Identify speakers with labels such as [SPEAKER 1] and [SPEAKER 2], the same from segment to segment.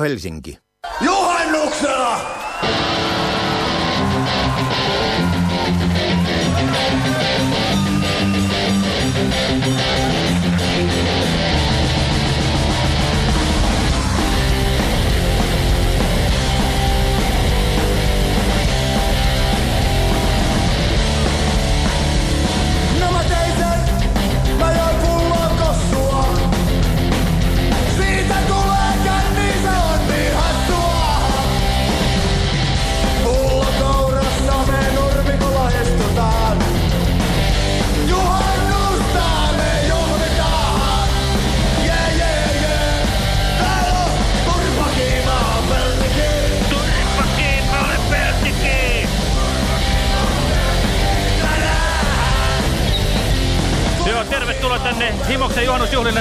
[SPEAKER 1] Radio Helsinki.
[SPEAKER 2] Tervetuloa tänne Himoksen juhannusjuhlille.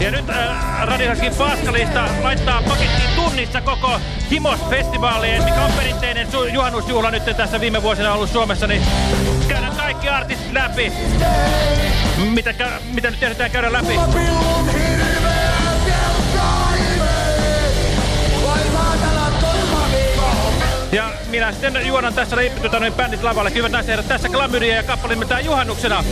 [SPEAKER 2] Ja nyt äh, Radio Helsingin Paskalista laittaa pakettiin tunnissa koko Himos-festivaalien, mikä on perinteinen juhannusjuhla nyt tässä viime vuosina ollut Suomessa, niin käydään kaikki artistit läpi. Mitä, mitä nyt ehditään käydä läpi? Ja minä sitten juonan tässä tota, noin bändit lavalle. Kyllä naiset herrat, tässä Glamydia ja kappale nimeltään juhannuksena.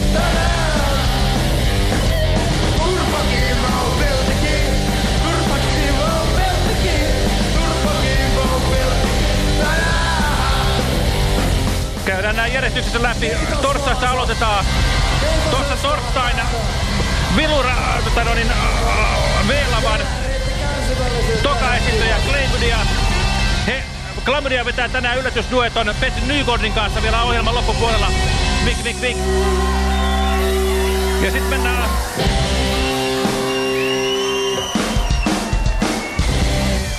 [SPEAKER 2] Käydään nämä järjestyksessä läpi. Torstaista aloitetaan. Tuossa torstaina Vilura, tota no niin, äh, V-lavan toka Glamydia vetää tänään yllätysdueton Petri Nygårdin kanssa vielä ohjelman loppupuolella. Vik, vik, vik. Ja sitten mennään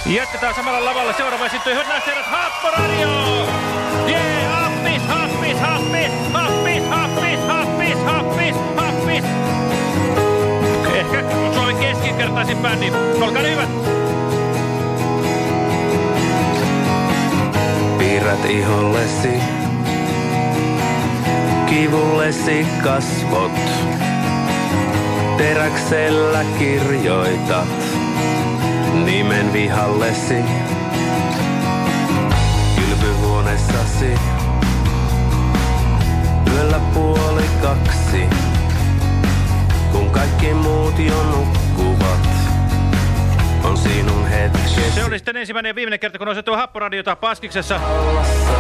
[SPEAKER 2] Jatketaan samalla lavalla. Seuraava naiset herrat, Happo Radio! Jee, happis, happis, happis, happis, happis, happis, happis, happis. Ehkä Suomen keskinkertaisin bändi. Olkaa hyvät.
[SPEAKER 3] Piirrät ihollesi, kivullesi kasvot. Teräksellä kirjoitat nimen vihallesi. Kylpyhuoneessasi, yöllä puoli kaksi. Kun kaikki muut jo nukkuvat, on sinun hetkesi.
[SPEAKER 2] Se oli sitten ensimmäinen ja viimeinen kerta, kun on osettu Happoradiota Paskiksessa.
[SPEAKER 3] ollassa,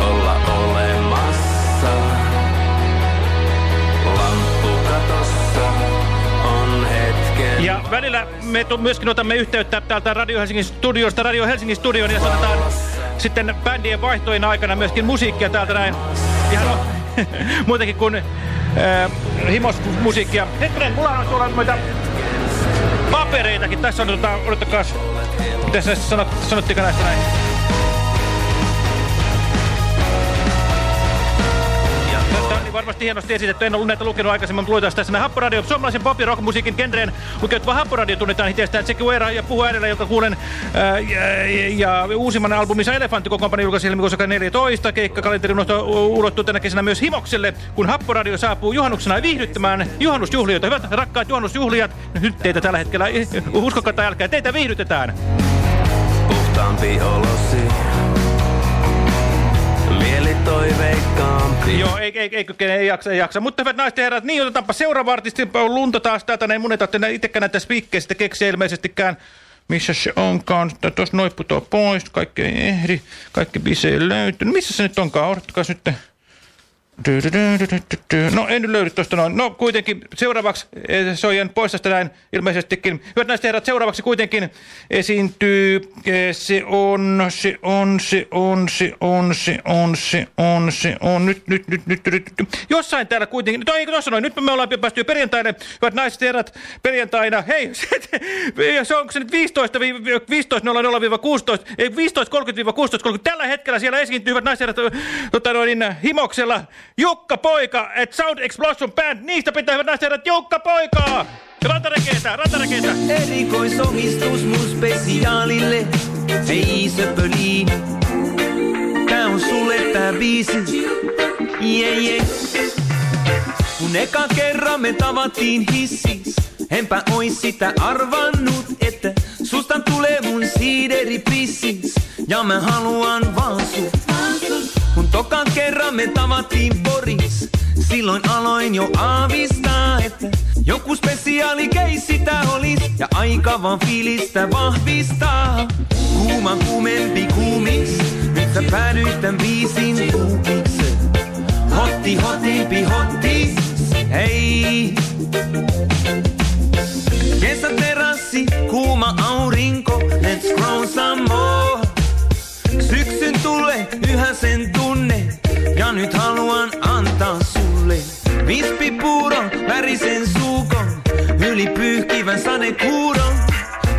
[SPEAKER 3] olla olemassa. Lamppu katossa on hetken.
[SPEAKER 2] Ja välillä me myöskin otamme yhteyttä täältä Radio Helsingin studiosta, Radio Helsingin studioon ja sanotaan sitten bändien vaihtojen aikana myöskin musiikkia täältä näin. Ihan no, muutenkin kuin äh, himosmusiikkia. Hetkinen, mulla on tuolla noita papereitakin. Tässä on, odottakaa, mitä se sanot, sanottiinko näistä näin? Niin varmasti hienosti esitetty. En ollut näitä lukenut aikaisemmin, mutta luetaan tässä. Happoradio, suomalaisen pop- ja rock-musiikin genreen lukeutuva Happoradio tunnetaan hitsestään Che Guevara ja puhuu äänellä, jota kuulen. Ää, ja, ja, uusimman albuminsa Elefantti kokoonpano julkaisi helmikuussa 14. Keikkakalenteri ulottuu tänä kesänä myös Himokselle, kun Happoradio saapuu juhannuksena viihdyttämään juhannusjuhlioita. Hyvät rakkaat juhannusjuhlijat, nyt teitä tällä hetkellä, uskokaa tai älkää, teitä viihdytetään.
[SPEAKER 3] Puhtaampi olosi, toiveikkaampi.
[SPEAKER 2] Joo, ei, ei, ei kykene, ei jaksa, ei jaksa. Mutta hyvät naiset ja herrat, niin otetaanpa seuraava artisti, lunta taas täältä, näin mun ei tarvitse itsekään näitä spiikkeistä keksiä ilmeisestikään. Missä se onkaan? Tuossa noin putoo pois, kaikki ei ehdi, kaikki biisejä ei löytynyt. Missä se nyt onkaan? Odottakaa nyt. No en nyt löydy tuosta noin. No kuitenkin seuraavaksi, eh, se on jäänyt pois näin ilmeisestikin. Hyvät naiset herrat, seuraavaksi kuitenkin esiintyy, eh, se on, se on, se on, se on, se on, se on, se on, nyt, nyt, nyt, nyt, nyt, nyt. Jossain täällä kuitenkin, no ei tuossa noin, nyt me ollaan päästy jo perjantaille. Hyvät naiset herrat, perjantaina, hei, se onko se nyt 15 15.00-16, ei 15.30-16.30, tällä hetkellä siellä esiintyy, hyvät naiset herrat, tota noin, himoksella, Jukka Poika, et Sound Explosion Band, niistä pitää hyvät naiset herrat, Jukka Poika! Rantarekeitä, rantarekeitä!
[SPEAKER 4] Erikoisomistus mun spesiaalille Hei se pöli Tää on sulle tää biisi Yeah, yeah. Kun eka kerran me tavattiin hissis, enpä ois sitä arvannut, että susta tulee mun siideripissis. Ja mä haluan vaan sut. Tokan kerran me tavattiin Boris, silloin aloin jo aavistaa, että joku spesiaali keissi tää olis. Ja aika vaan fiilistä vahvistaa. Kuuma kuumempi kuumis, nyt sä päädyit tän biisin kuukiksi. Hotti, hotimpi, hotti, hei. Kesäterassi, kuuma aurinko, let's grow some more. Syksyn tulee yhä sen tunne, ja nyt haluan antaa sulle. Vispipuuron, värisen suukon, yli pyyhkivän sadekuuron.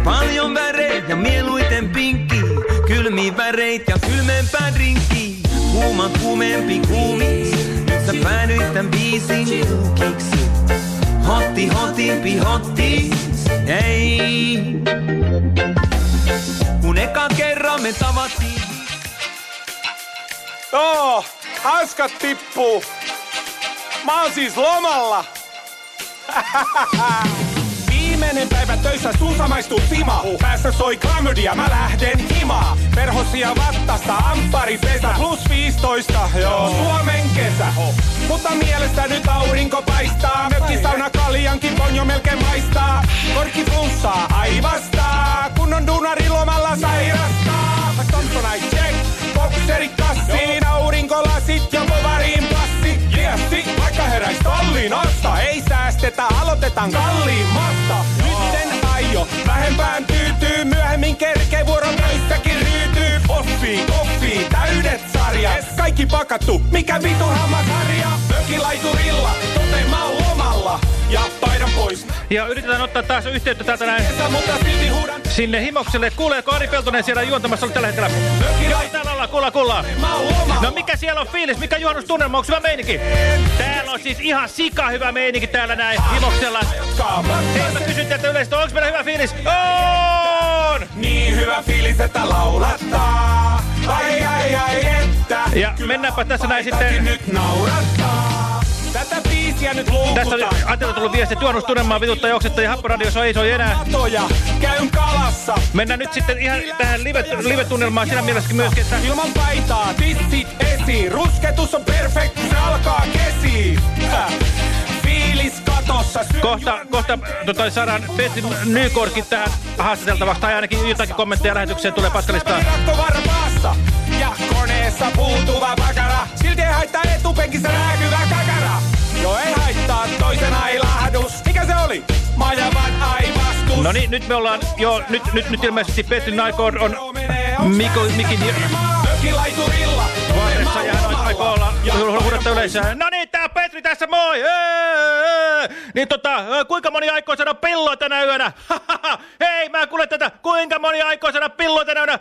[SPEAKER 4] Paljon värejä, mieluiten pinkki, kylmi väreit ja kylmempää drinkki. Kuuma kuumempi kuumis, nyt sä päädyit tän biisin kuukiksi. Hotti, hotimpi, hotti, ei. Kun eka kerran me tavattiin.
[SPEAKER 5] Oo, hanskat tippuu. Mä oon siis lomalla. Viimeinen päivä töissä suussa maistuu sima. Päässä soi klamydia, mä lähden himaa. Perhosia vattasta, amppari pesä. Plus 15, joo, Suomen kesä. Mutta mielestä nyt aurinko paistaa. Mökkisauna kaljankin on jo melkein maistaa. Korkki flunssaa aivastaa. Kun on duunari lomalla sairastaa. Thompsonite check, bokseri säästetä, aloitetaan kalliimmasta. Nytten aio, vähempään tyytyy. Myöhemmin kerkee vuoron töissäkin ryytyy. Offi, offi, täydet sarjat. Kaikki pakattu, mikä vitu hammasarja. Mökilaiturilla, oon lomalla. Ja paidan pois.
[SPEAKER 2] Ja yritetään ottaa taas yhteyttä täältä näin sinne Himokselle. Kuuleeko Ari Peltonen siellä juontamassa tällä hetkellä? Joo, täällä ollaan, kuulla, kuulla. No mikä siellä on fiilis? Mikä juhannustunnelma? Onko hyvä meininki? Täällä on siis ihan sika hyvä meininki täällä näin Himoksella. Hei, mä kysyn teiltä yleistä, onko meillä hyvä fiilis? On!
[SPEAKER 5] Niin hyvä fiilis, että laulattaa. Ai ai ai että.
[SPEAKER 2] Ja mennäänpä tässä näin sitten...
[SPEAKER 5] Nyt naurattaa. Biisiä nyt
[SPEAKER 2] Tästä
[SPEAKER 5] luukutaan.
[SPEAKER 2] on Antilta tullut viesti, että juhannustunnelmaa vituttaa joksetta ja Happoradiossa ei soi enää.
[SPEAKER 5] Käyn kalassa.
[SPEAKER 2] Mennään nyt sitten ihan tähän live- live-tunnelmaan siinä mielessä myöskin, että...
[SPEAKER 5] Ilman paitaa, tissit esiin. Rusketus on perfekti, se alkaa kesiin. Häh. Fiilis katossa. syön
[SPEAKER 2] Kohta, kohta tota, saadaan Petri Nykorkin tähän haastateltavaksi, tai ainakin jotakin kommentteja lähetykseen tulee
[SPEAKER 5] varpaassa ja koneessa puutuva pakara. Silti haittaa etupenkissä rääkyvä kakara. Jo ei haittaa toisen ailahdus. Mikä se oli? Majavan aivastus.
[SPEAKER 2] No niin, nyt me ollaan jo, nyt, nyt, nyt ilmeisesti Petri Nykord on Miko, Mikin
[SPEAKER 5] Mökilaiturilla.
[SPEAKER 2] vaarissa ja hän aikoo olla huudetta yleisöä. No niin, tää on Petri tässä, moi! Eee! Niin tota, kuinka moni aikoo saada pilloa tänä yönä? Hei, mä kuulen tätä, kuinka moni aikoo saada pilloa tänä yönä?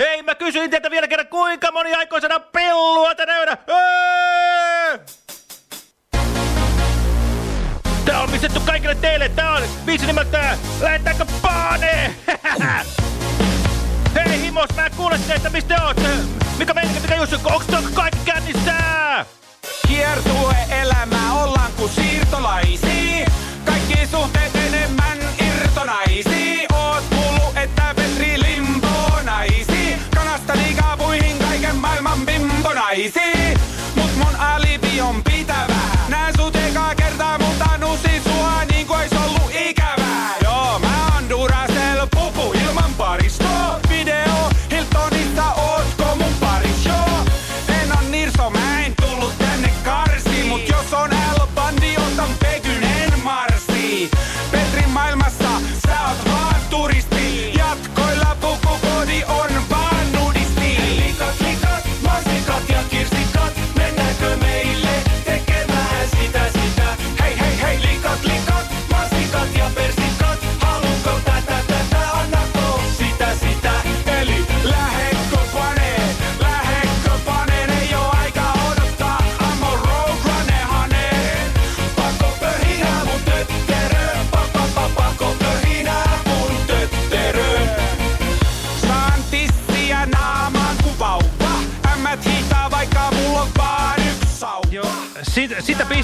[SPEAKER 2] Hei, mä kysyin teiltä vielä kerran, kuinka moni aikoo saada pilloa tänä yönä? Eee! Pistetty kaikille teille, tää on biisi nimeltään Lähettääkö paane? Hei himos, mä en kuule teitä, mistä ootte? Mikä meininki, mikä Jussi, onks tuo kaikki kännissä?
[SPEAKER 5] Kiertue elämä ollaan kuin siirtolaisia.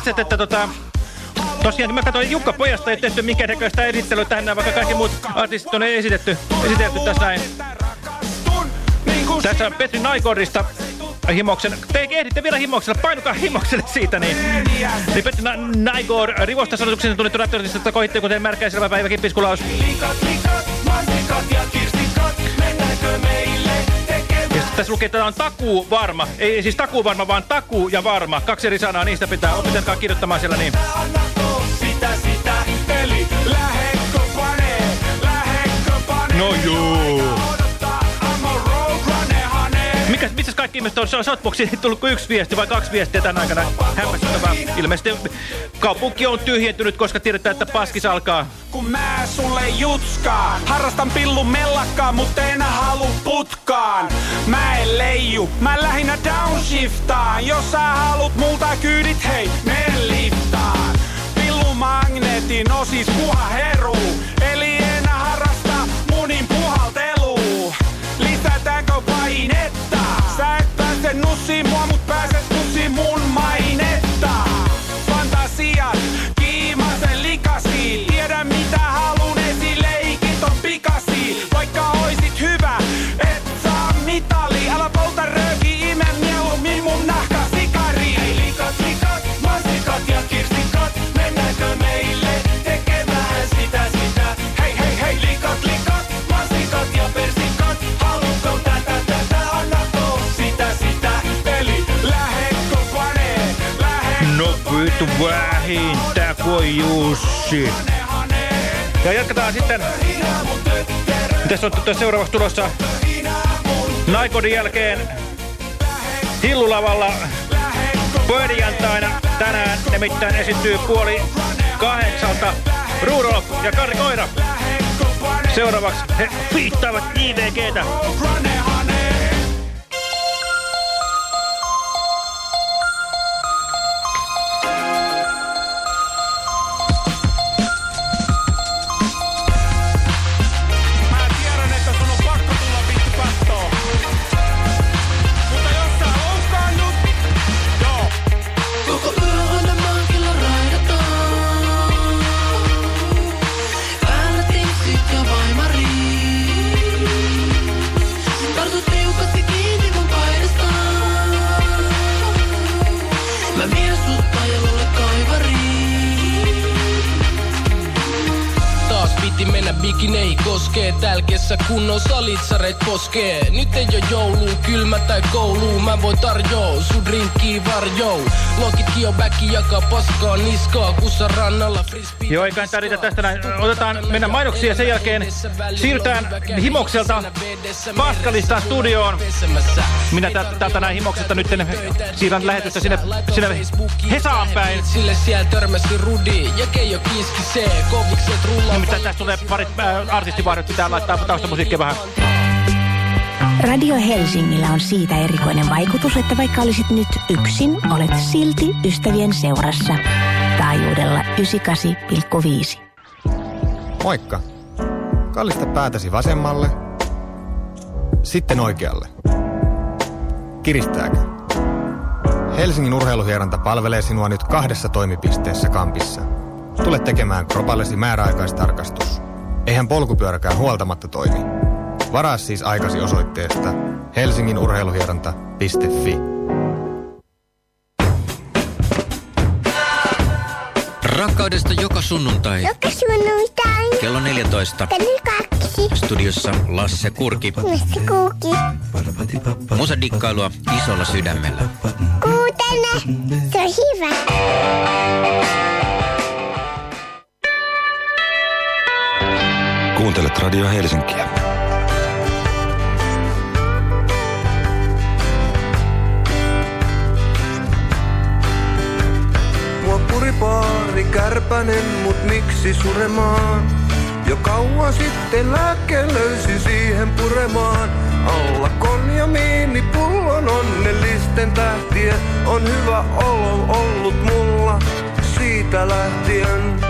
[SPEAKER 2] Pistettä, että tota... Tosiaan, mä katsoin Jukka Pojasta, ei tehty minkään näköistä esittelyä tähän, vaikka kaikki muut artistit on esitetty, esitelty tässä näin. Tässä on Petri Naigorista himoksen. Te ehditte vielä himoksella, painukaa himokselle siitä. Niin, niin Petri Na Naigor, rivosta sanotuksen tunnettu raptoristista kohitte, kuten märkää selvä päivä kippiskulaus.
[SPEAKER 5] Likat,
[SPEAKER 2] tässä lukee, että tämä on takuu varma. Ei siis takuu varma, vaan takuu ja varma. Kaksi eri sanaa, niistä pitää opetelkaa kirjoittamaan siellä niin.
[SPEAKER 5] Annatko sitä sitä, eli lähekkö panee, lähekkö panee.
[SPEAKER 2] No juu. Ihmiset on Shotboxiin tullut kuin yksi viesti vai kaksi viestiä tämän aikana? Hämmästyttävää. Ilmeisesti kaupunki on tyhjentynyt, koska tiedetään, että paskis alkaa.
[SPEAKER 5] Kun mä sulle jutskaan Harrastan pillun mellakkaa, mutta en halu putkaan Mä en leiju, mä lähinnä downshiftaan Jos sä halut multa kyydit, hei, mene liftaan Pillumagneetin osis kuha heru more
[SPEAKER 2] my vittu vähintään kuin Jussi. Ja jatketaan sitten. Tässä on seuraavaksi tulossa Naikodin jälkeen Hillulavalla perjantaina tänään nimittäin esiintyy puoli kahdeksalta Rudolf ja Kari Koira. Seuraavaksi he viittaavat IVGtä.
[SPEAKER 6] Poskee Nyt ei oo joulu, kylmä tai koulu Mä voin tarjoo, sun drinkkii varjoo Lokit kiobacky jakaa paskaa niskaa Kussa rannalla frisbee
[SPEAKER 2] Joo, eiköhän tää riitä tästä näin. Otetaan, mennään mainoksiin ja sen jälkeen siirrytään Himokselta Paskalistaan studioon. Minä täältä, täältä näin Himoksesta nyt siirrän lähetystä sinne, sinne Hesaan päin.
[SPEAKER 6] Sille siellä törmäsi Rudi ja Keijo kiski se Kovikset rullaa
[SPEAKER 2] Nimittäin tästä tulee parit äh, artistivaihdot, pitää laittaa taustamusiikkia vähän.
[SPEAKER 7] Radio Helsingillä on siitä erikoinen vaikutus, että vaikka olisit nyt yksin, olet silti ystävien seurassa. Taajuudella 98,5.
[SPEAKER 8] Moikka. Kallista päätäsi vasemmalle, sitten oikealle. Kiristääkö? Helsingin urheiluhieranta palvelee sinua nyt kahdessa toimipisteessä kampissa. Tule tekemään kropallesi määräaikaistarkastus. Eihän polkupyöräkään huoltamatta toimi. Varaa siis aikasi osoitteesta helsinginurheiluhieranta.fi.
[SPEAKER 9] Rakkaudesta joka sunnuntai
[SPEAKER 10] Joka sunnuntai.
[SPEAKER 9] kello 14.
[SPEAKER 10] Kello kaksi.
[SPEAKER 9] Studiossa Lasse Kurki.
[SPEAKER 10] Mistä kuuki.
[SPEAKER 9] Musadikkailua isolla sydämellä.
[SPEAKER 10] Kuutene. Se on hyvä.
[SPEAKER 11] Kuuntelet Radio Helsinkiä.
[SPEAKER 3] Paari kärpänen, mut miksi suremaan? Jo kauan sitten lääke löysi siihen puremaan. Alla konjamiini pullon onnellisten tähtien on hyvä olo ollut mulla siitä lähtien.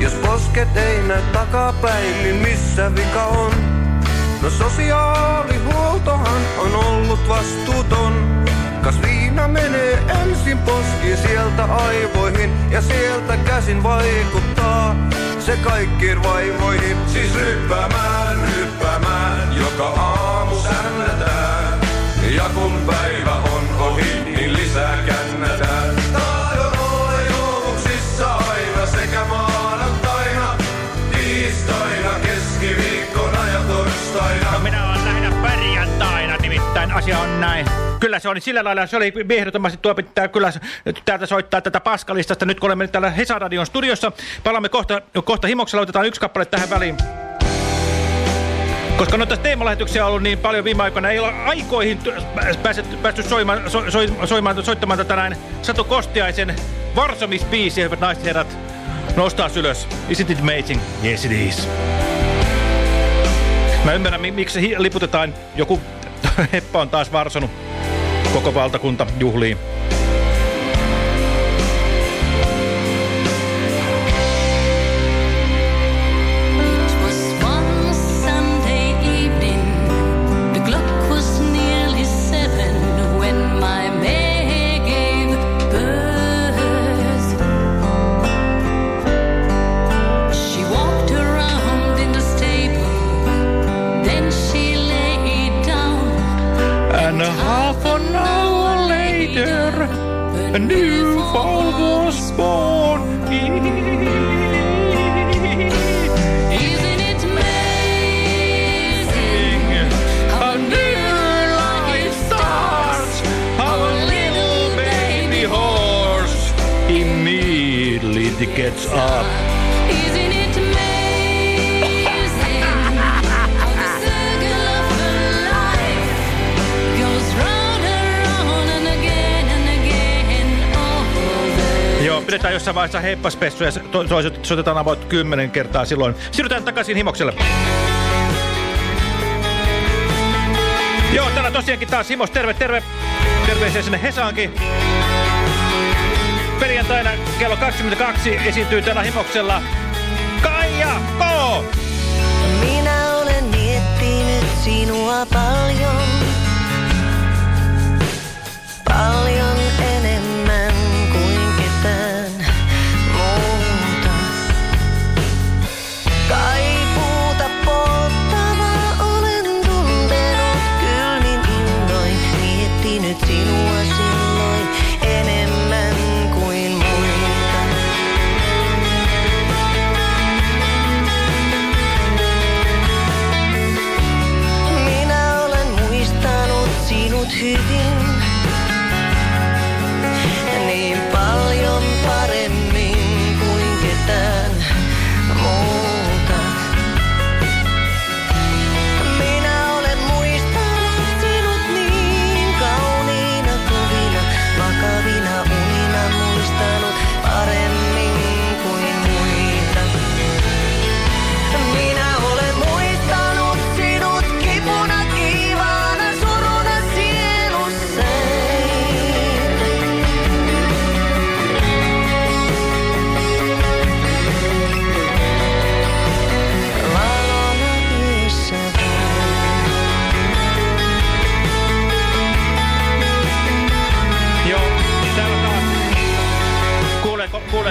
[SPEAKER 3] Jos posket ei näy takapäin, niin missä vika on? No sosiaalihuoltohan on ollut vastuuton. Kas viina menee ensin poskiin sieltä aivoihin ja sieltä käsin vaikuttaa se kaikkiin vaivoihin. Siis ryppäämään, ryppäämään, joka aamu sännätään. Ja kun päivä on ohi, niin lisää kännätään.
[SPEAKER 2] Näin. Kyllä se oli sillä lailla, se oli ehdottomasti tuo pitää kyllä täältä soittaa tätä paskalistasta. Nyt kun olemme täällä Hesaradion studiossa, palaamme kohta, kohta himoksella, otetaan yksi kappale tähän väliin. Koska noita teemalähetyksiä on ollut niin paljon viime aikoina, ei ole aikoihin päästy, päästy soimaan, so, so, soimaan, soittamaan tätä näin Satu Kostiaisen Varsomis-biisiä, hyvät naiset herrat. Nostaa ylös. Isn't it amazing? Yes it is. Mä ymmärrän, mi miksi liputetaan. Joku heppa on taas varsonut. Koko valtakunta juhlii. A new fall was born.
[SPEAKER 11] Isn't it amazing
[SPEAKER 2] How new life starts. Little baby horse immediately gets up. Pidetään jossain vaiheessa heippaspessu ja to toiset soitetaan kymmenen kertaa silloin. Siirrytään takaisin himokselle. Joo, täällä tosiaankin taas Himos, terve, terve. Terveisiä sinne Hesaankin. Perjantaina kello 22 esiintyy täällä Himoksella Kaija K.
[SPEAKER 12] Minä olen miettinyt sinua paljon, paljon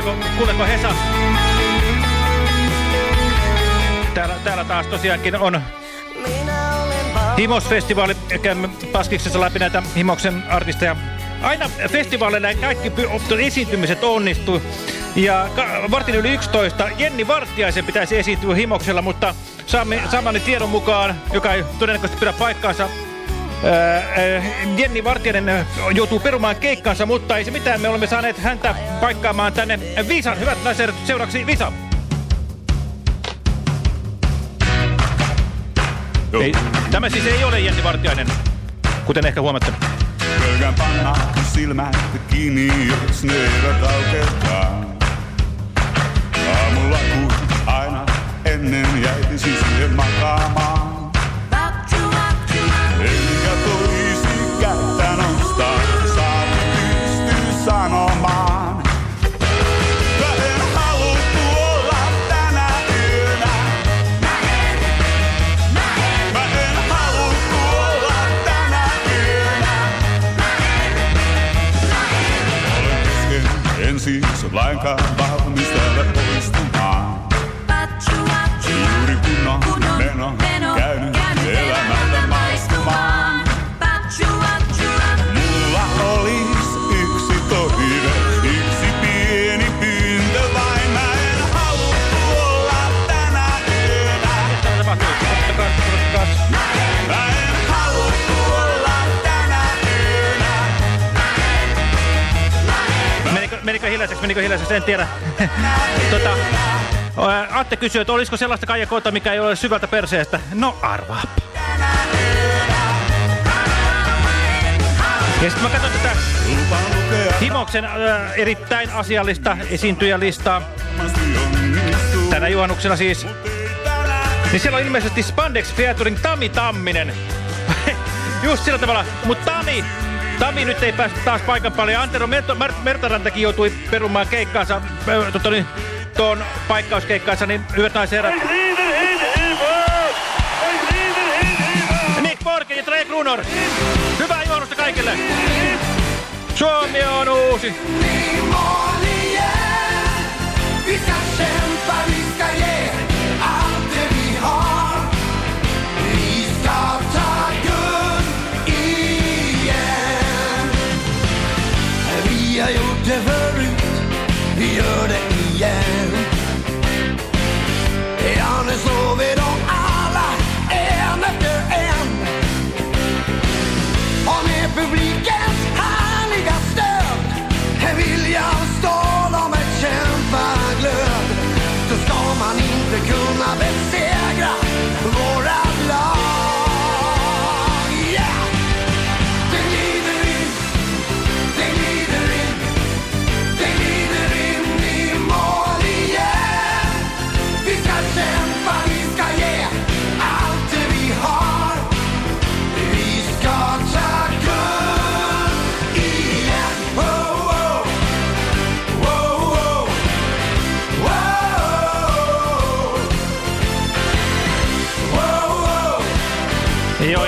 [SPEAKER 2] Kuuleeko, kuuleeko, Hesa? Täällä, täällä taas tosiaankin on Himosfestivaali. Käymme Paskiksessa läpi näitä Himoksen artisteja. Aina festivaaleilla kaikki esiintymiset onnistuu. Ja vartin yli 11 Jenni Vartiaisen pitäisi esiintyä Himoksella, mutta saamme saamani tiedon mukaan, joka ei todennäköisesti pidä paikkaansa, Jenni Vartijainen ää, joutuu perumaan keikkansa, mutta ei se mitään. Me olemme saaneet häntä paikkaamaan tänne Visan. Hyvät naiset, seuraavaksi Visa. Ei, tämä siis ei ole Jenni Vartijainen, kuten ehkä huomatte.
[SPEAKER 13] Pelkään panna silmät kiinni, jos ne eivät auketa. Aamulla kun aina ennen jäisin Vai cá,
[SPEAKER 2] Menikö, hiljaiseksi, menikö hiljaiseksi, en tiedä. tota, Atte kysyy, että olisiko sellaista kaijakoota, mikä ei ole syvältä perseestä. No arvaa. Ja sitten mä katson tätä Himoksen ää, erittäin asiallista esiintyjälistaa. Tänä juhannuksena siis. Niin siellä on ilmeisesti Spandex featuring Tami Tamminen. Just sillä tavalla. Mutta Tami, Tami nyt ei päästä taas paikan päälle. Antero Merto, Mer Mertarantakin joutui perumaan keikkaansa, tota, niin, tuon paikkauskeikkaansa, niin hyvät naiset herrat. Nick Borgen ja Trey Grunor. Hyvää juhannusta kaikille. Suomi on uusi.
[SPEAKER 1] Ska favorite Jörgen Ja, nu slår vi dem alla en efter en. Och med
[SPEAKER 2] publik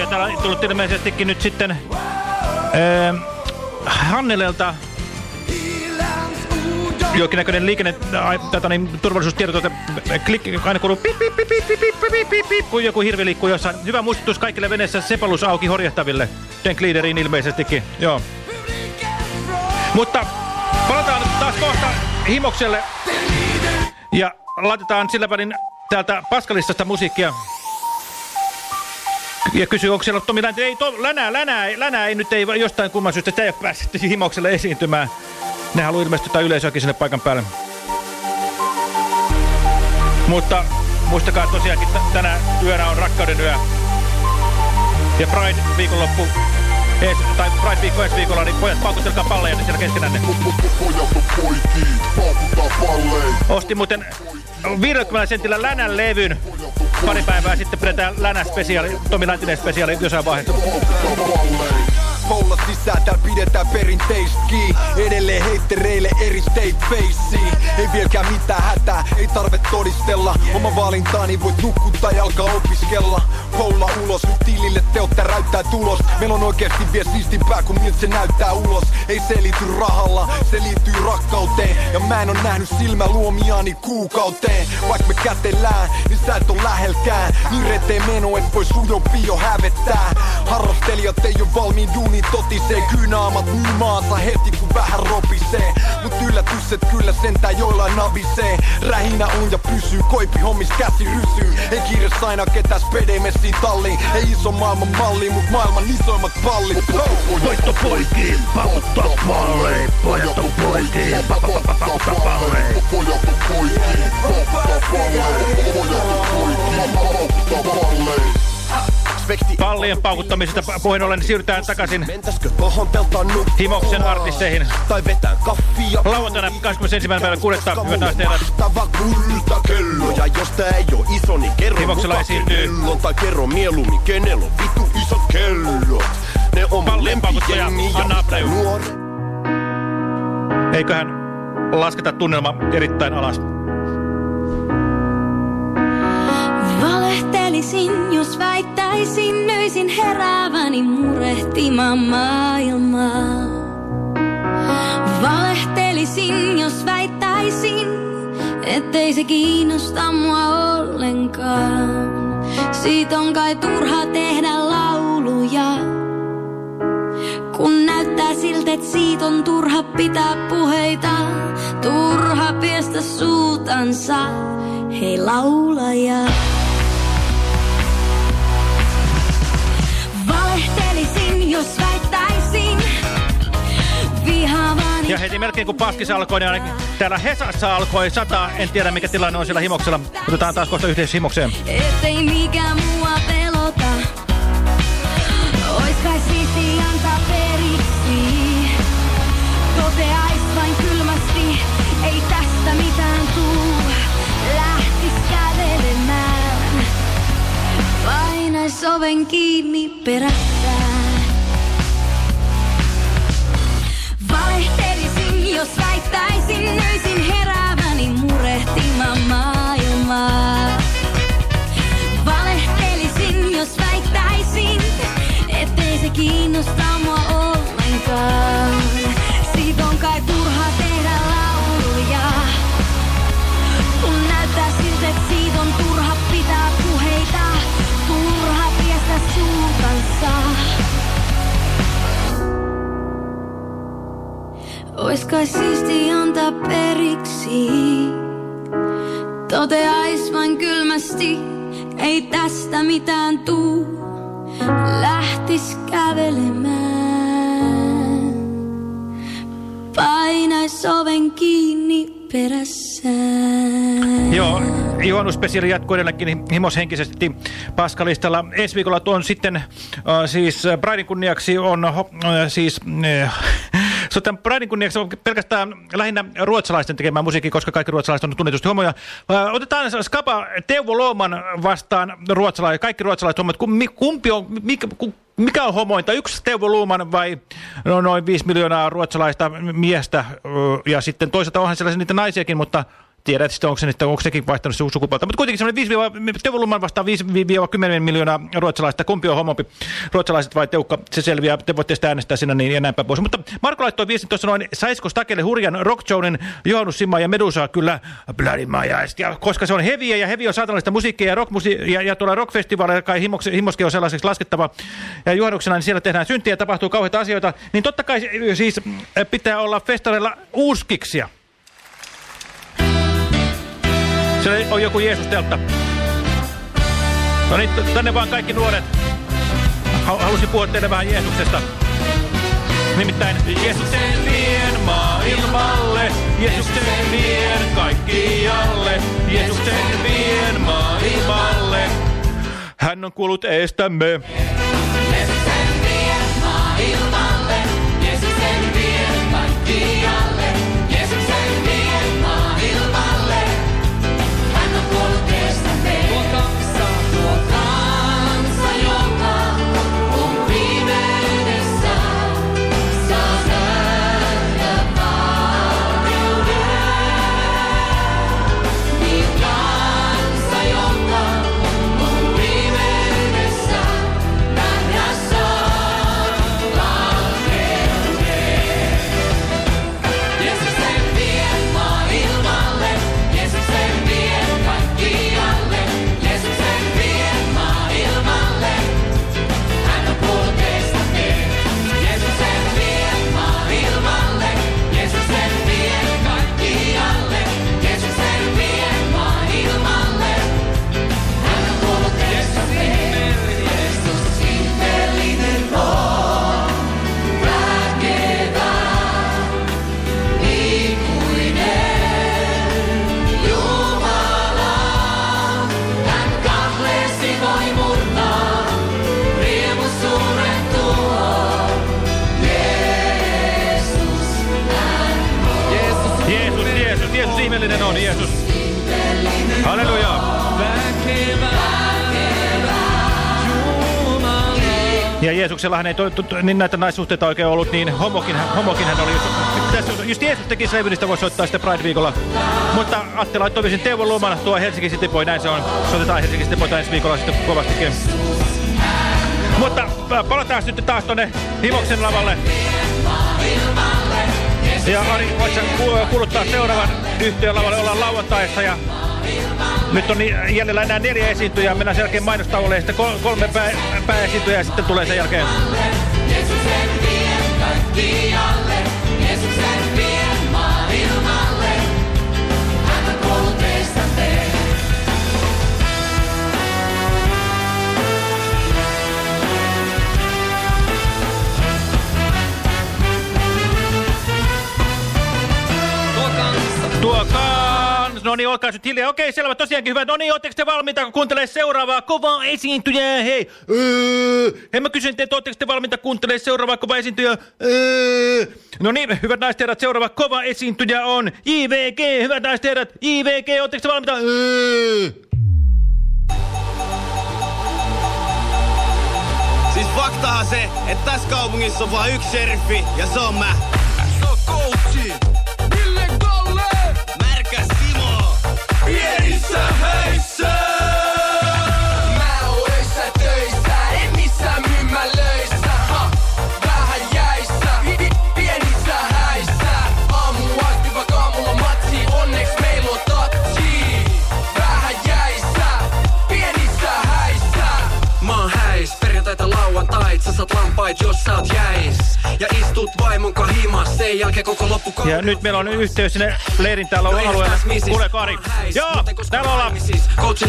[SPEAKER 2] täällä on tullut ilmeisestikin nyt sitten ää, Hannelelta jonkinnäköinen liikenne, tätä niin, turvallisuustiedot, että klik, aina kuuluu pip, pip, pip, pip, pip, pip, pip, pip, kun joku hirvi liikkuu jossain. Hyvä muistutus kaikille veneessä sepalus auki horjahtaville. Denk Leaderiin ilmeisestikin, joo. Mutta palataan taas kohta Himokselle ja laitetaan sillä välin täältä paskalistasta musiikkia. Ja kysyy, onko siellä Tomi Länti? Ei, to, länää, länää, länää ei nyt ei jostain kumman syystä, sitä ei ole päässyt himokselle esiintymään. Ne haluaa jotain yleisöäkin sinne paikan päälle. Mutta muistakaa tosiaankin, tänä yönä on rakkauden yö. Ja Pride viikonloppu, ees, tai Pride viikko ensi viikolla, niin pojat paukutelkaa palleja niin siellä keskenänne. Ostin muuten 50 sentillä länän levyn. Pari päivää sitten pidetään länä spesiaali, Tomi Läntinen spesiaali jossain vaiheessa.
[SPEAKER 14] Polla sisään, täällä pidetään perinteistä kiinni Edelleen heittereille eri state faceen Ei vieläkään mitään hätää, ei tarve todistella. Oma valintaani voit nukkuttaa ja alkaa opiskella. Polla ulos, nyt tilille teot täräyttää tulos. Meillä on oikeesti vielä siistimpää kuin miltä se näyttää ulos. Ei se liity rahalla, se liittyy rakkauteen. Ja mä en oo nähnyt silmä luomiani kuukauteen. Vaikka me kätellään, niin sä et oo lähelkään. Niin reteen meno, et voi sujopia jo hävettää. Harrastelijat ei oo valmiin duuni totisee Kyynaamat myy maansa heti kun vähän ropisee. Mut yllätys et kyllä sentään joillain navisee. Rähinä on ja pysyy, koipi hommis käsi rysyy Ei kiires aina ketään spede messiin talliin Ei iso maailman malli, mut maailman isoimmat pallit
[SPEAKER 1] Voitto poikiin, paukuttaa pallein. Pojat on poikiin, paukuttaa pallein. Pojat on poikiin, paukuttaa pallein.
[SPEAKER 2] Pallien paukuttamisesta puheen ollen siirrytään takaisin Himoksen artisteihin.
[SPEAKER 14] Tai vetää kaffia.
[SPEAKER 2] Lauantaina 21. päivä 6. Hyvät naiset.
[SPEAKER 14] Mahtava kultakello. Ja jos tää ei oo iso, niin kerro
[SPEAKER 2] Himoksella esiintyy.
[SPEAKER 14] Tai kerro mieluummin kenellä on vitu isot kellot. Ne on mun
[SPEAKER 2] Pallien paukuttaja
[SPEAKER 14] ja
[SPEAKER 2] Anna Abreu. Eiköhän lasketa tunnelma erittäin alas.
[SPEAKER 11] Valehtelisin, jos väittäisin, nöisin herääväni murehtimaan maailmaa. Valehtelisin, jos väittäisin, ettei se kiinnosta mua ollenkaan. Siitä on kai turha tehdä lauluja, kun näyttää siltä, että siitä on turha pitää puheita. Turha piestä suutansa, hei laulaja.
[SPEAKER 2] Ja heti melkein kun paskis alkoi, niin ainakin täällä Hesassa alkoi sata. En tiedä mikä tilanne on siellä himoksella. Otetaan taas kohta yhteisessä himokseen.
[SPEAKER 11] Ettei mikään mua pelota. Ois kai siisti antaa periksi. Toteais vain kylmästi, ei tästä mitään tuu. Lähtis kävelemään. Painais oven kiinni perässään.
[SPEAKER 2] Juhannuspesiali jatkuu edelleenkin himoshenkisesti paskalistalla. Ensi viikolla tuon sitten äh, siis äh, Bridein kunniaksi on äh, siis... Äh, Sotan Bridein kunniaksi on pelkästään lähinnä ruotsalaisten tekemään musiikkia, koska kaikki ruotsalaiset on tunnetusti homoja. Äh, otetaan Skapa Teuvo Looman vastaan ruotsalaiset, kaikki ruotsalaiset hommat. Kum- Kumpi on, mikä, on homointa? Yksi Teuvo Luuman vai no, noin 5 miljoonaa ruotsalaista miestä? Ja sitten toisaalta onhan sellaisia niitä naisiakin, mutta tiedät sitten, onko, se, nyt- onko sekin vaihtanut se sukupuolta. Mutta kuitenkin semmoinen 5 Teuvo Luuman vastaan 5-10 miljoonaa ruotsalaista. Kumpi on homompi? Ruotsalaiset vai Teukka? Se selviää. Te voitte sitä äänestää siinä niin ja näin päin pois. Mutta Marko laittoi viestin tuossa noin, saisiko Stakelle hurjan Rock Jonin Juhannussimma ja Medusa kyllä Bloody. Ja koska se on heviä ja heviä on saatanallista musiikkia ja, rockmusi- ja, ja tuolla rockfestivaaleilla kai himos, himoskin on sellaiseksi laskettava. Ja juhannuksena niin siellä tehdään syntiä ja tapahtuu kauheita asioita. Niin totta kai siis pitää olla festareilla uuskiksia. Siellä on joku Jeesus-teltta. No niin, tänne vaan kaikki nuoret. Hal- Halusin puhua teille vähän Jeesuksesta. Nimittäin Jeesuksen vien maailmalle, Jeesuksen vien kaikkialle, Jeesuksen vien maailmalle. Hän on kuullut eestämme. Jeesuksellahan ei to, to, niin näitä naissuhteita oikein ollut, niin homokin, homokin hän oli. Tässä, jos Jeesus teki Slavinista, voisi soittaa sitten Pride-viikolla. Mutta Atte laittoi visin Teuvo Luman tuo Helsinki City Boy, näin se on. Soitetaan Helsinki City Boy ensi viikolla sitten kovastikin. Mutta äh, palataan nyt taas tonne Himoksen lavalle. Ja Ari, voit sä ku- kuuluttaa seuraavan yhtiön lavalle, ollaan lauantaissa ja nyt on ni- jäljellä enää neljä esiintyjää, mennään sen jälkeen mainostauolle ja sitten kol- kolme pää, pääesiintyjää ja sitten tulee sen jälkeen. Tuo kans. No niin, olkaa nyt hiljaa. Okei, selvä. Tosiaankin hyvä. No niin, ootteko te valmiita, kun kuuntelee seuraavaa kovaa esiintyjää? Hei. Öö. Hei, mä kysyn teiltä, ootteko te valmiita kuuntelee seuraavaa kovaa esiintyjää? Öö. No niin, hyvät naiset herrat, seuraava kova esiintyjä on JVG. Hyvät naiset herrat, JVG, ootteko te valmiita? Öö.
[SPEAKER 15] Siis faktahan se, että tässä kaupungissa on vain yksi sheriffi ja se on mä.
[SPEAKER 16] Ja istut vaimon himas, sen jälkeen koko loppu
[SPEAKER 2] Ja nyt meillä on yhteys sinne leirintällä alueelle. Kuule Kari. Joo, täällä ollaan. Onko sä,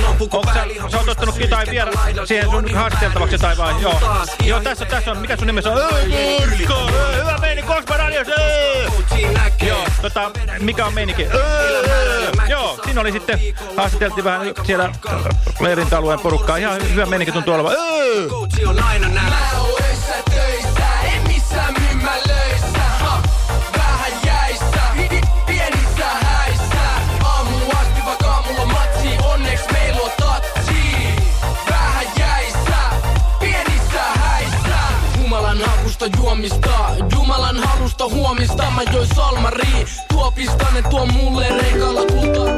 [SPEAKER 2] sä oot ottanut kitain vielä siihen sun haasteltavaksi tai vai? Joo. Joo, tässä, tässä on. Mikä sun nimessä on? Ei, Kurkka, ei, Hyvä meininki, Koksman radios. Joo, tota, mikä on meininki? Ei, Joo, siinä oli sitten, haastateltiin vähän siellä leirintäalueen porukkaa. Ihan hyvä meininki tuntuu olevan. Ei.
[SPEAKER 17] Hakusta juomista, Jumalan halusta huomista. Mä join salmari, tuopista ne tuo mulle reikalla kultaa.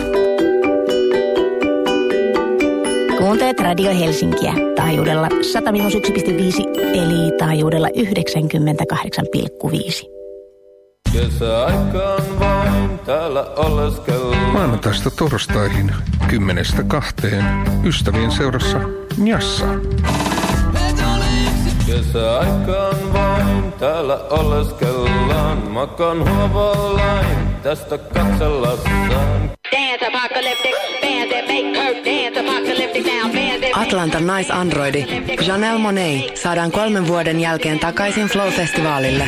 [SPEAKER 7] Kuuntelet Radio Helsinkiä taajuudella 101,5 eli taajuudella 98,5.
[SPEAKER 18] Kesäaikaan vain täällä oleskellaan.
[SPEAKER 19] Maanantaista torstaihin kymmenestä kahteen ystävien seurassa Njassa.
[SPEAKER 18] Kesäaikaan vain täällä oleskellaan. Makan huovallain tästä katsellassaan.
[SPEAKER 20] Dance apocalyptic, bands that make her dance apocalyptic now, bands that
[SPEAKER 21] Atlantan naisandroidi Janelle Monet saadaan kolmen vuoden jälkeen takaisin Flow-festivaalille.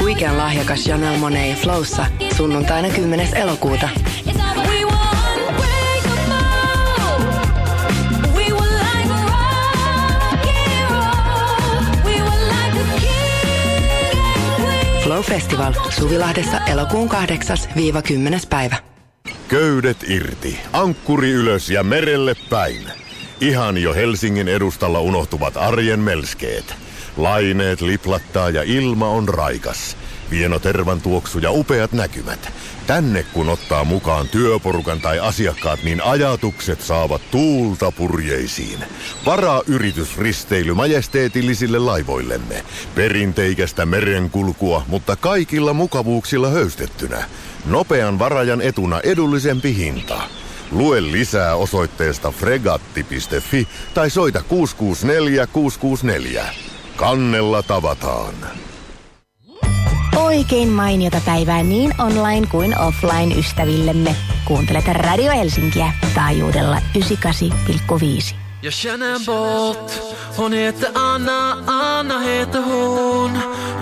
[SPEAKER 21] Huikean lahjakas Janelle Monet Flowssa sunnuntaina 10. elokuuta. Festival Suvilahdessa elokuun 8-10. päivä.
[SPEAKER 22] Köydet irti, ankkuri ylös ja merelle päin. Ihan jo Helsingin edustalla unohtuvat arjen melskeet. Laineet liplattaa ja ilma on raikas. Vieno tervan tuoksu ja upeat näkymät. Tänne kun ottaa mukaan työporukan tai asiakkaat, niin ajatukset saavat tuulta purjeisiin. Varaa yritysristeily majesteetillisille laivoillemme. Perinteikästä merenkulkua, mutta kaikilla mukavuuksilla höystettynä. Nopean varajan etuna edullisempi hinta. Lue lisää osoitteesta fregatti.fi tai soita 664 664. Kannella tavataan.
[SPEAKER 7] Oikein mainiota päivää niin online kuin offline ystävillemme. Kuuntelet Radio Helsinkiä taajuudella 98,5.
[SPEAKER 23] Jag känner bort Hon heter Anna, Anna heter hon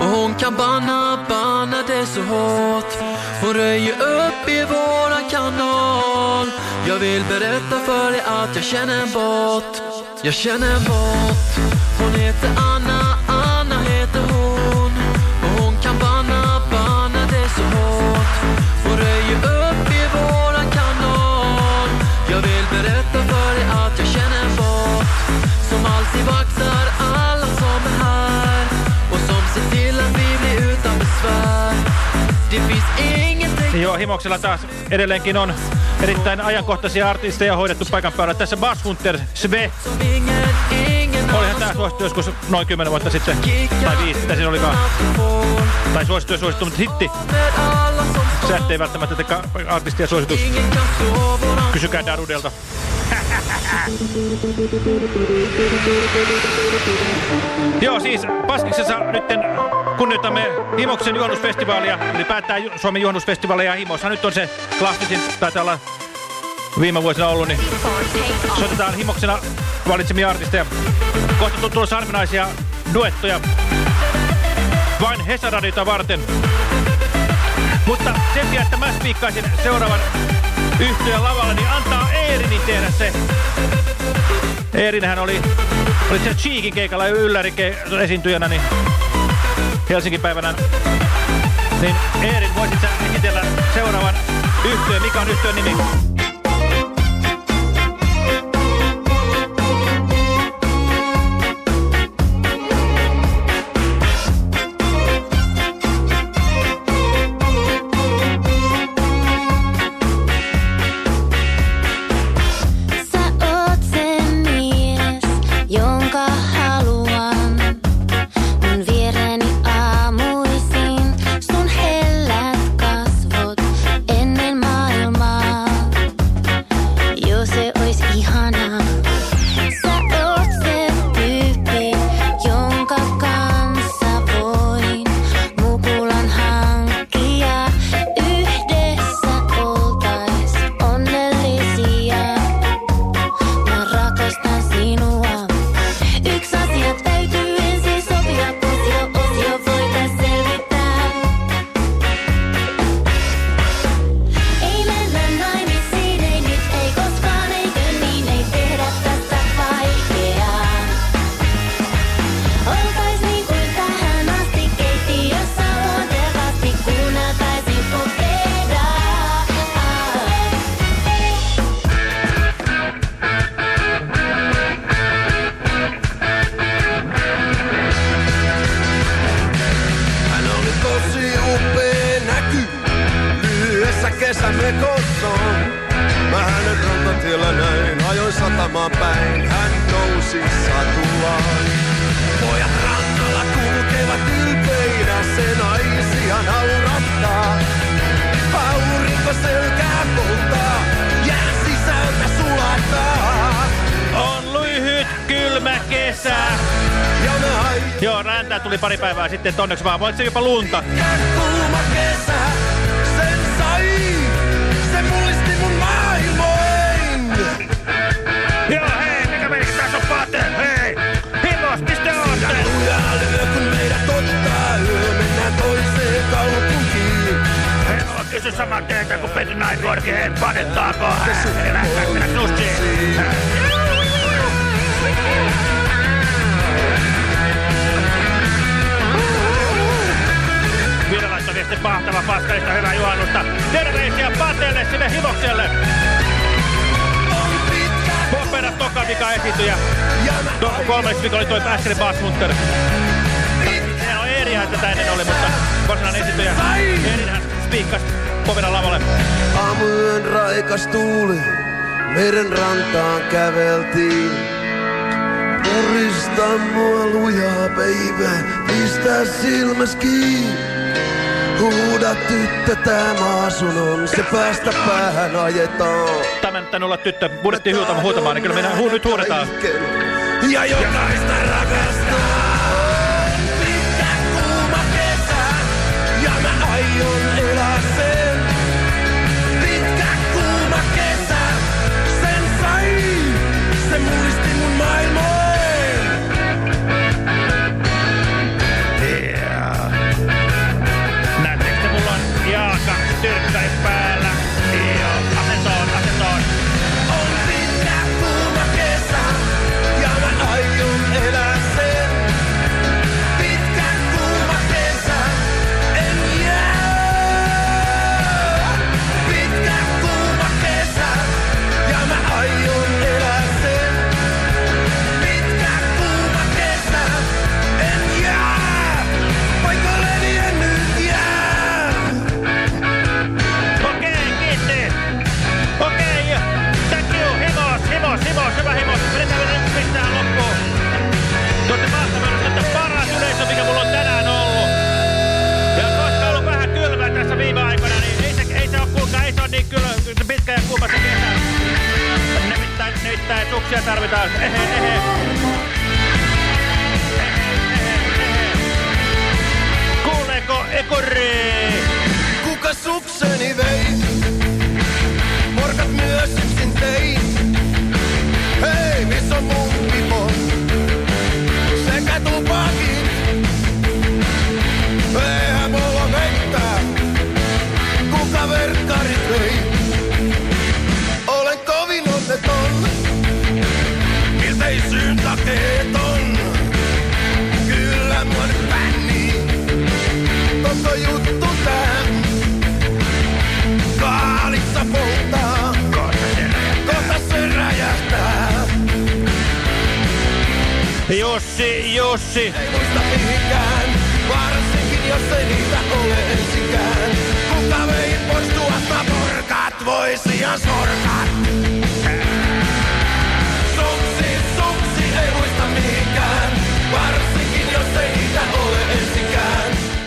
[SPEAKER 23] Och hon kan banna, banna det så hårt. Hon röjer upp i våran kanal. Jag vill berätta för dig att jag känner en bort Jag känner en bort Hon heter Anna
[SPEAKER 2] Joo, Himoksella taas edelleenkin on erittäin ajankohtaisia artisteja hoidettu paikan päällä. Tässä Bass Hunter Sve. Olihan tää suosittu joskus noin 10 vuotta sitten. Tai viisi, mitä siinä olikaan. Tai suosittu ja suosittu, mutta hitti. Sähti ei välttämättä tee artistia suositus. Kysykää Darudelta. Joo, siis Paskiksessa nyt kunnioitamme Himoksen juhannusfestivaalia, ylipäätään Ju- Suomen juhannusfestivaalia ja Himossa. Nyt on se klassisin, taitaa olla viime vuosina ollut, niin soitetaan Himoksena valitsemia artisteja. Kohta on tulossa harvinaisia duettoja vain Hesaradiota varten. Mutta sen sijaan, että mä spiikkaisin seuraavan yhtyön lavalla, niin antaa Eerinin tehdä se. Eerinhän oli, oli se Cheekin keikalla ylläri esiintyjänä, niin Helsingin päivänä. Niin Eerin, voisit sä esitellä seuraavan yhtyön? Mikä on yhtyön nimi? Että onneksi vaan voit se jopa lunta.
[SPEAKER 3] kuuma kesä, sen sai. Se mullisti mun maailmoin.
[SPEAKER 2] Joo, hei, mikä meikä tässä on Pate? Hei, Himos, mistä ootte?
[SPEAKER 3] Lujaa lyö, kun meidät ottaa yö, mennään toiseen kaupunkiin.
[SPEAKER 2] Hei, mulla kysy saman teiltä, kun Petri panettaako? Hei, sussiin? Viralaista viesti pahtava paskalista, hyvää juhannusta. Terveisiä Patelle sinne Himokselle. Popera toka vika esiintyjä. To, kolmanneksi vika oli toi Ashley Bassmunter. Se on että tätä ennen oli, mutta varsinainen esiintyjä. Eerinhän spiikkasi Poperan lavalle.
[SPEAKER 3] Aamuyön raikas tuuli, meren rantaan käveltiin. Purista mua lujaa, baby, pistä silmäs kiinni. Huuda tyttö, tää maa sun on, se päästä päähän ajetaan.
[SPEAKER 2] Tämän tän olla tyttö, budjettiin huutamaan, huutamaan, niin kyllä hu, nyt huudetaan.
[SPEAKER 3] Ja jokaista rakastaa.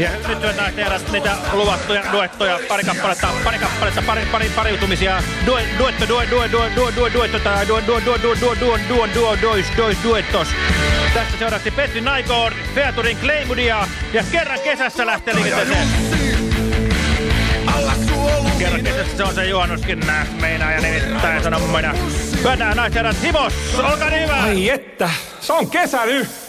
[SPEAKER 3] Ja
[SPEAKER 1] nyt ja
[SPEAKER 2] herrat, niitä luvattuja duettoja, pari kappaletta, pari kappaletta, pari, pari pariutumisia, due, duetto, due, due, due, due, due, duetto, tai due, due, due, due, due, due, due, due, dois, dois, duettos. Tässä seuraavaksi Petri Naikor, Featurin Claymudia ja kerran kesässä lähtee liikenteeseen. Kerran kesässä se on se juhannuskin nää meinaa ja nimittäin. Hyvät naiset ja herrat, Himos, olkaa niin hyvä!
[SPEAKER 5] Ai että, se on kesä nyt.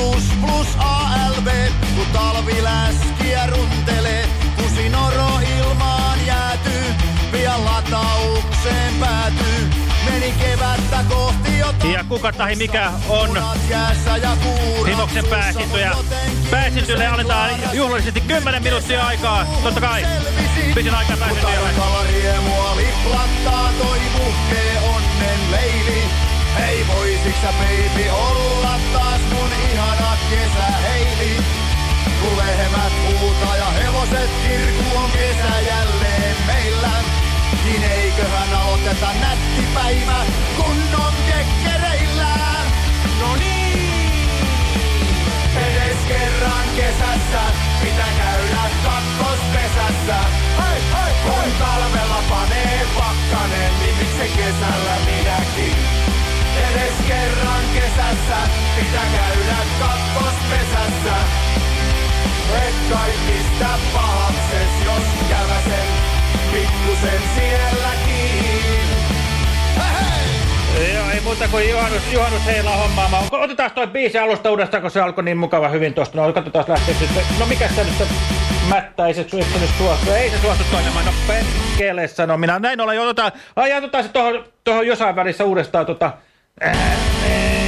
[SPEAKER 1] Vitutus plus ALV, kun talvi läskiä runtelee. Kusinoro ilmaan jäätyy, pian lataukseen päätyy. Meni kevättä kohti jo
[SPEAKER 2] Ja kuka tahi mikä on
[SPEAKER 1] ja
[SPEAKER 2] Himoksen pääsintoja. Pääsintyille annetaan juhlallisesti 10 minuuttia aikaa, totta kai. Pisin aikaa pääsintyjille.
[SPEAKER 1] Tarkalla riemua liplattaa toi muhkee onnen leili. Hei voisiks sä baby olla taas mun ihana kesäheili? Kun lehmät huutaa ja hevoset kirkuu on kesä jälleen meillä. Niin eiköhän aloiteta nätti päivä kunnon kekkereillä. No niin! Edes kerran kesässä pitää käydä kakkospesässä. Hei, hei, Kun talvella panee kesässä pitää käydä kakkospesässä. Et kai pistä pahakses, jos käväsen pikkusen sielläkin.
[SPEAKER 2] Joo, ei muuta kuin juhannus, juhannus heilaa hommaamaan. Otetaan toi biisi alusta uudestaan, kun se alkoi niin mukava hyvin tuosta. No katsotaan lähteä sitten. No mikä se nyt Mättä, ei se, su- se nyt suostu. Ei se suostu toimimaan. No penkkeelle sano minä. Näin ollen jo otetaan. Ai otetaan se tuohon, tuohon jossain välissä uudestaan tota.
[SPEAKER 1] kakkospesässä.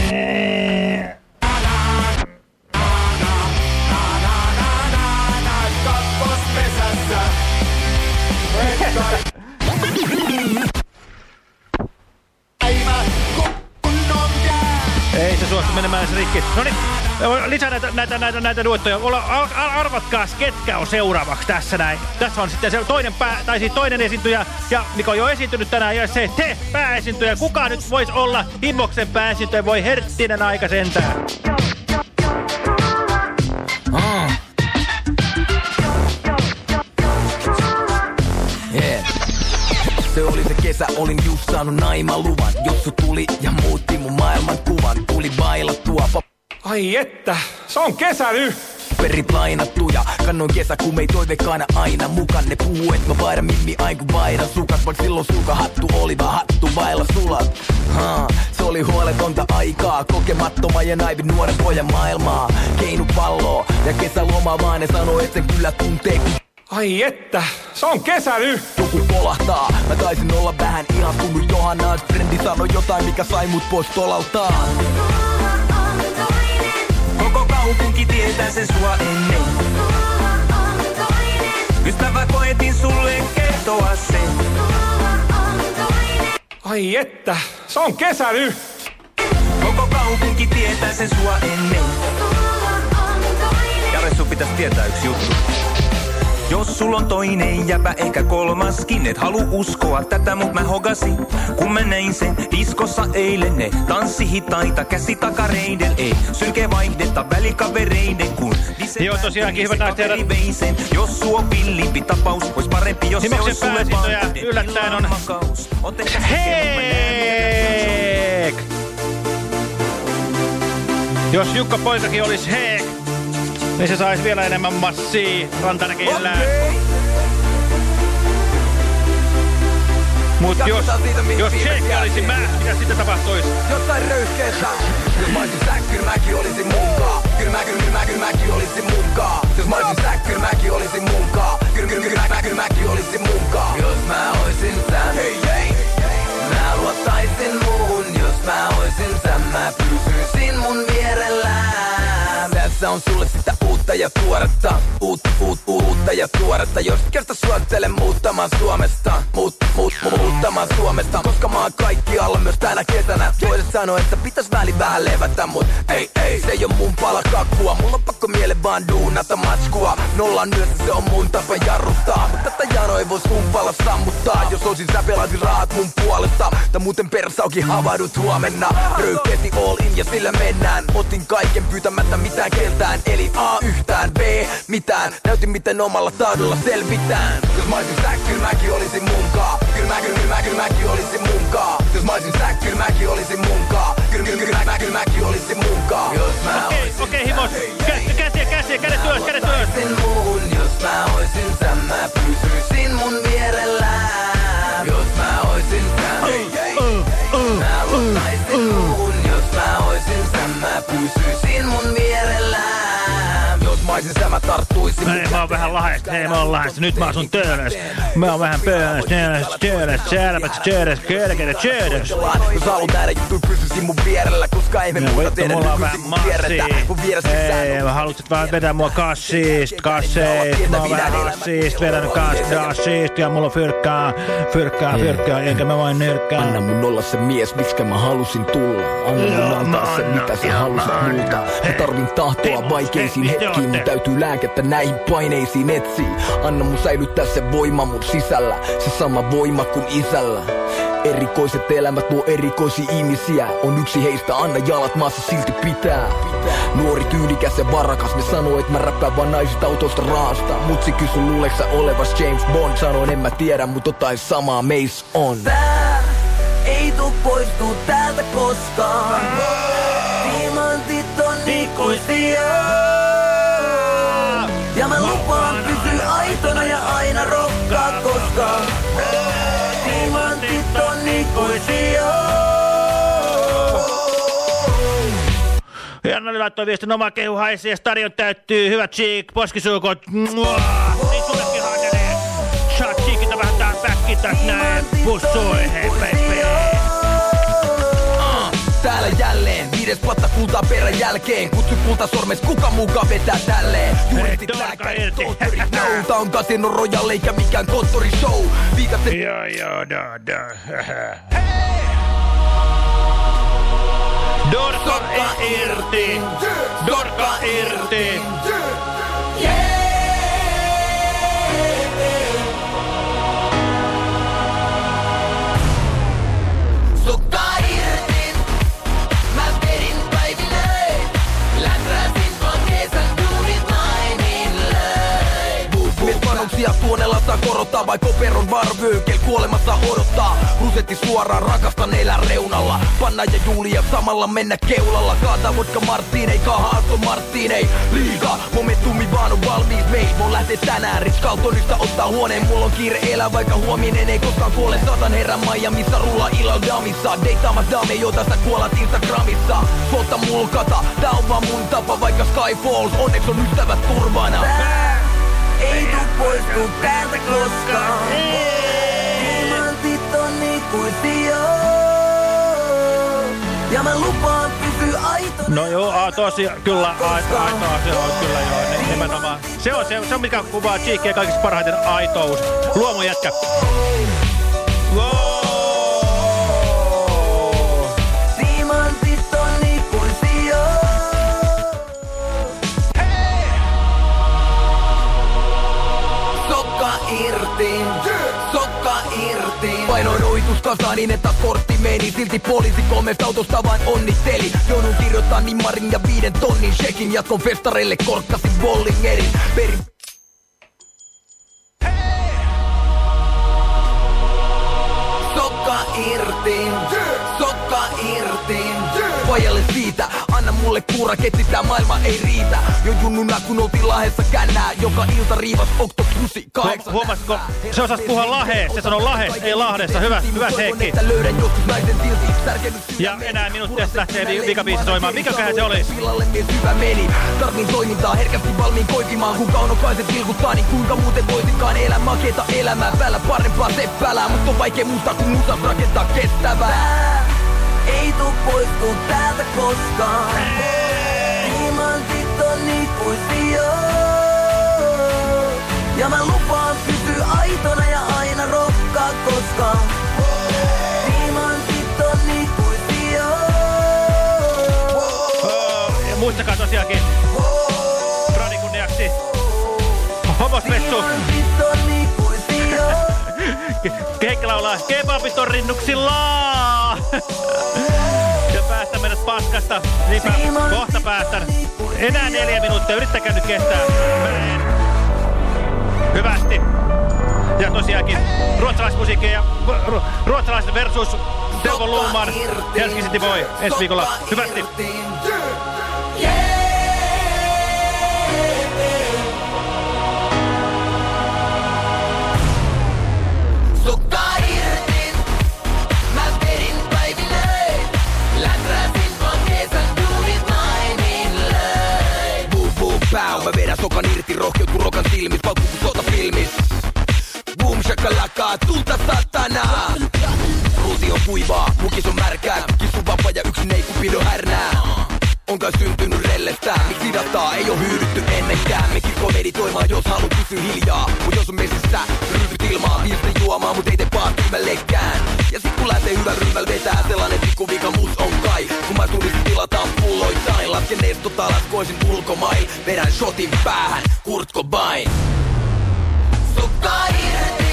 [SPEAKER 2] Ei se suostu menemään se rikki. No niin, lisää näitä, näitä, näitä, näitä duettoja. Arvatkaa, ketkä on seuraavaksi tässä näin. Tässä on sitten se toinen pää, tai siis toinen esiintyjä, ja mikä on jo esiintynyt tänään, ja se te pääesiintyjä. Kuka nyt voisi olla Himmoksen pääesiintyjä? Voi herttinen aika sentään.
[SPEAKER 4] Ah. Yeah. Se oli kesä, olin just saanut naimaluvan. Jossu tuli ja muutti mun maailman kuvan. Tuli bailattua
[SPEAKER 5] Ai että, se on kesä nyt.
[SPEAKER 4] paperit lainattuja. Kannoin kesäkumei toivekaana aina mukaan. Ne puhuu, et mä vaihdan mimmi aina kun vaihdan sukat. Vaik silloin sulkahattu oli vaan hattu vailla sulat. Ha, se oli huoletonta aikaa. Kokemattoma ja naivin nuoren pojan maailmaa. Keinu palloa ja kesäloma vaan ne sanoo, et sen kyllä tuntee kun
[SPEAKER 5] Ai että, se on kesä nyt.
[SPEAKER 4] joku kolahtaa. Mä taisin olla vähän ihastunut Johannaan. Frendi sanoi jotain, mikä sai mut pois tolaltaan. Koko kaupunki tietää sen sua ennen. Ystävä koetin sulle kertoa sen.
[SPEAKER 5] Ai että, se on kesä nyt.
[SPEAKER 4] Koko kaupunki tietää sen sua ennen. Jare, sun pitäis tietää yksi juttu. Jos sul on toinen jäpä, ehkä kolmaskin, et halu uskoa tätä, mut mä hogasin. Kun mä näin sen diskossa eilen, ne tanssi hitaita käsitakareiden, ei sylke vaihdetta välikavereiden, kun
[SPEAKER 2] Joo, tosiaankin, hyvät naiset ja herrat.
[SPEAKER 4] veisen. Jos suo pillimpi tapaus, ois parempi, jos se
[SPEAKER 2] Himoksen
[SPEAKER 4] ois sulle
[SPEAKER 2] pääsintoja
[SPEAKER 4] vaan
[SPEAKER 2] yllättäen on Heek! Jos Jukka Poikakin olisi Heek, niin se saisi vielä enemmän massia rantaräkillään. Mut jos, jos Shake olisi mä, mitä sitten tapahtuisi?
[SPEAKER 24] Jotain röyhkeetä Jos mä olisin sä, kyllä mäkin olisin munkaa Kyllä mä, kyllä, kyllä mä, kyllä mäkin olisin munkaa Jos mä olisin sä, kyllä mäkin olisin munkaa Kyllä, kyllä, kyllä, mä, kyllä mäkin olisin munkaa Jos mä oisin sä Hei, hei! Mä luottaisin muuhun Jos mä oisin sä, mä pysyisin Tässä on sulle sitä uutta ja tuoretta. Uut, uut, uutta ja tuoretta. Jos kerta suosittelen muuttamaan Suomesta. Muut, muut, mu- muuttamaan Suomesta. Koska mä oon kaikki alla myös tänä kesänä. Toiset sanoo, että pitäis väli vähän levätä Mut ei, ei, se ei oo mun pala kakkua Mulla on pakko miele vaan duunata matskua. Nollan yössä se on mun tapa jarruttaa. Mut tätä janoa ei pala sammuttaa Jos olisin sä pelaisin rahat mun puolesta Tai muuten persaukin havahdut huomenna. Röyhkeästi all in ja sillä mennään. Otin kaiken pyytämättä mitään keltään Eli A yhtään, B mitään. Näytin miten omalla tahdolla selvitään. Jos mä olisin sä, kyllä mäkin olisin munkaa Kyllä mä, kyllä, kyllä mä, kyllä mäkin olisin munkaa Jos mä olisin sä, kyllä mäkin olisin munkaa Kyllä, kyllä, kyllä mä, kyllä mäkin olisin munkaa Jos mä
[SPEAKER 2] Okei,
[SPEAKER 24] oisin
[SPEAKER 2] okei, himos. Kä- Käsiä, käsiä, kädet ylös, kädet ylös.
[SPEAKER 24] Mä oisin sä, mä pysyisin mun vierellään. Sä, mä tarttuisin
[SPEAKER 2] Hei, mä oon vähän lahjasta, hei mä oon lahjasta, nyt mä asun töölös. Mä oon vähän pöölös, töölös, töölös, särpät, töölös, kölkeitä, töölös.
[SPEAKER 24] Jos haluat nähdä juttuja, pysyisin mun vierellä, koska ei me
[SPEAKER 2] No
[SPEAKER 24] muuta tehdä nykyisin kun tiedetään.
[SPEAKER 2] massia.
[SPEAKER 24] Mun vieressä
[SPEAKER 2] Ei,
[SPEAKER 24] sä
[SPEAKER 2] mä haluaisit vaan vetää mua kassist, kasseist. Mä oon vähän hassist, vedän kassist ja mulla on fyrkkaa, fyrkkaa, fyrkkaa, enkä mä vain nyrkkää.
[SPEAKER 24] Anna mun olla se mies, miksi mä halusin tulla. Anna mun
[SPEAKER 2] Joo,
[SPEAKER 24] antaa
[SPEAKER 2] mä
[SPEAKER 24] se, mitä sä halusit multa. Mä
[SPEAKER 2] Hei.
[SPEAKER 24] tarvin tahtoa
[SPEAKER 2] Hei,
[SPEAKER 24] vaikeisiin
[SPEAKER 2] hei,
[SPEAKER 24] hetkiin. Mun
[SPEAKER 2] ootte.
[SPEAKER 24] Täytyy lääkettä näihin paineisiin etsiä. Anna mun säilyttää se voima mun sisällä. Se sama voima kuin isällä. Erikoiset elämät luo erikoisia ihmisiä. On yksi heistä, anna jalat maassa silti pitää. Nuori tyylikäs ja varakas Ne sanoo, et mä räppään vaan naisista autosta raasta. Mutsi kysy luuleeks sä olevas James Bond? Sanoin en mä tiedä, mut jotain samaa meis on. Tää ei tuu poistuu täältä koskaan. Diamantit on ikuisia
[SPEAKER 2] Jannali laittoi viestin oma kehu haisee ja stadion täyttyy. Hyvät cheek, poskisuukot. Niin sullekin haakenee. Shot cheekitä vähän tää päkki täs näin. Pussui, hei baby.
[SPEAKER 24] Täällä jälleen, viides patta kultaa perän jälkeen Kutsu kulta sormes, kuka muka vetää tälleen Juristit lääkärit, tohtorit, no Tää on Casino Royale eikä mikään konttorishow Viikat
[SPEAKER 2] Joo, joo, da, da. Dorka irti. Dorka irti.
[SPEAKER 24] Sukka Vanuksia tuonella saa korottaa vai koperon varvyykel kuolemassa odottaa. Rusetti suoraan rakastan elän reunalla. Panna ja Julia samalla mennä keulalla. Kaata vodka Martinei, kaha Aston Martinei Liiga, momentumi vaan on valmis meil Mun lähtee tänään. Rich Carltonista ottaa huoneen Mulla on kiire elää vaikka huominen ei koskaan kuole. Satan herran Miamiissa rulla illalla damissa. Deittaamas dame, jota sä kuolat Instagramissa. Sotta mulkata, tää on vaan mun tapa vaikka Sky Falls. Onneksi on ystävät turvana. Ei tuu poistu täältä koskaan. Diamantit on ikuisia. Ja mä lupaan pysyä aito.
[SPEAKER 2] No joo, a, tosi, kyllä, aito, aito, se on kyllä joo, nimenomaan. Se on se, se on mikä kuvaa Cheekkiä kaikista parhaiten aitous. Luomujätkä.
[SPEAKER 24] Diamantit Sanoin ohitus kasaan niin, että kortti meni Silti poliisi kolmesta autosta vain onnitteli. Joudun kirjoittaa nimmarin ja viiden tonnin shekin. Jatkon festareille korkkasin Bollingerin. Perin Sokka irti, sokka irti. Vajalle anna mulle kuura, ketsitää maailma ei riitä Jo junnuna kun oltiin lahessa kännää Joka ilta riivas oktopusi kahdeksan
[SPEAKER 2] Huomasitko? Se osasi puhua lahee. Se sanoo lahes, ei lahdessa. Hyvä, hyvä Heikki. Ja enää sitten lähtee vi- vikabiisi soimaan. Mikäköhän se oli?
[SPEAKER 24] Pilalle mies hyvä meni Tarvin toimintaa herkästi valmiin koikimaan Kun kaunokaiset vilkuttaa niin kuinka muuten voisinkaan elää Makeeta elämää päällä parempaa seppälää Mut on vaikea muistaa kun musat rakentaa kestävää Ei tuu poistuu täältä koskaan. Timantit on ikuisia Ja mä lupaan pysyä aitona ja aina rokkaa koskaan. Timantit on ikuisia
[SPEAKER 2] Ja muistakaa tosiaankin. Radin kunniaksi. Homosmessu. Keikka laulaa kebabiston. Ja päästä meidät paskasta. Niinpä kohta päästän. Enää neljä minuuttia. Yrittäkää nyt kestää. Hyvästi. Ja tosiaankin ruotsalaismusiikkia ja ru- ruotsalaiset versus Teuvo Luuman Helsinki City Boy ensi viikolla. Hyvästi.
[SPEAKER 24] Sokan irti, rohkeut kun rokan silmis, paukku kun sotafilmis. Boom shakalaka, tulta satana. Ruuti on kuivaa, mukis on märkää, kissu vapaa ja yksin ei kupido härnää. On kai syntynyt rellestä, miksi dataa ei oo hyydytty ennenkään Mekin komeditoimaan, jos haluat pysyä hiljaa Mut jos on mesissä, ryhdyt ilmaan Viistä juomaan, mut ei tee paat kymmenellekään Ja sit kun lähtee hyvä ryhmäl vetää Sellainen pikku vika mus on kai. Kun mä tulisi tilataan pulloittain Lasken nestota, laskoisin ulkomail Vedän shotin päähän, Kurt Cobain. Sukka irti,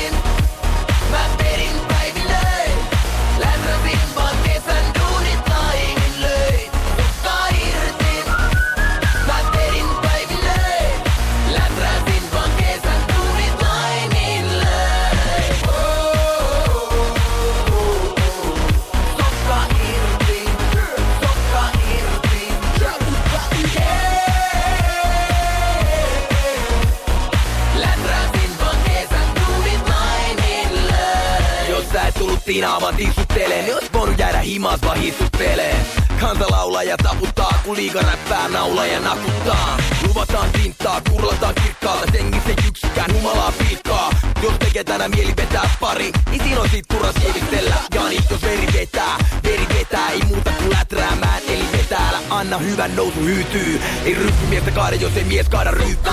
[SPEAKER 24] tinaamaan tissutteleen Niin ois voinut jäädä himas vaan hissutteleen Kansa laulaa ja taputtaa, kun liiga räppää naulaa ja nakuttaa. Luvataan tinttaa, kurlataan kirkkaalta Sengissä yksikään humalaa pilkkaa Jos tekee tänään mieli vetää pari Niin siinä on sit turha sievistellä Jani, jos veri vetää, veri vetää Ei muuta kuin läträämään, eli vetää anna hyvän nousu hyytyy. Ei ryppymiestä kaada, jos ei mies kaada ryyppyy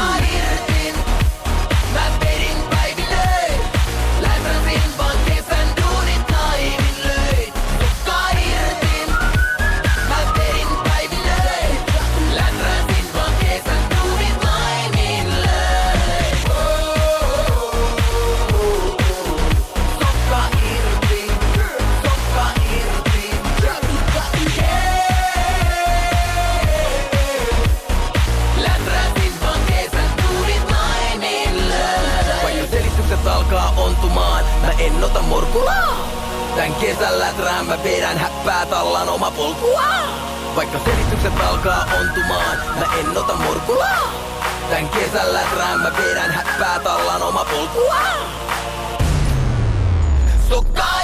[SPEAKER 24] vedän häppää tallan oma polkua. Vaikka selitykset alkaa ontumaan Mä en ota morkulaa Tän kesän läträän mä vedän häppää tallan oma polkua. Sukka! irti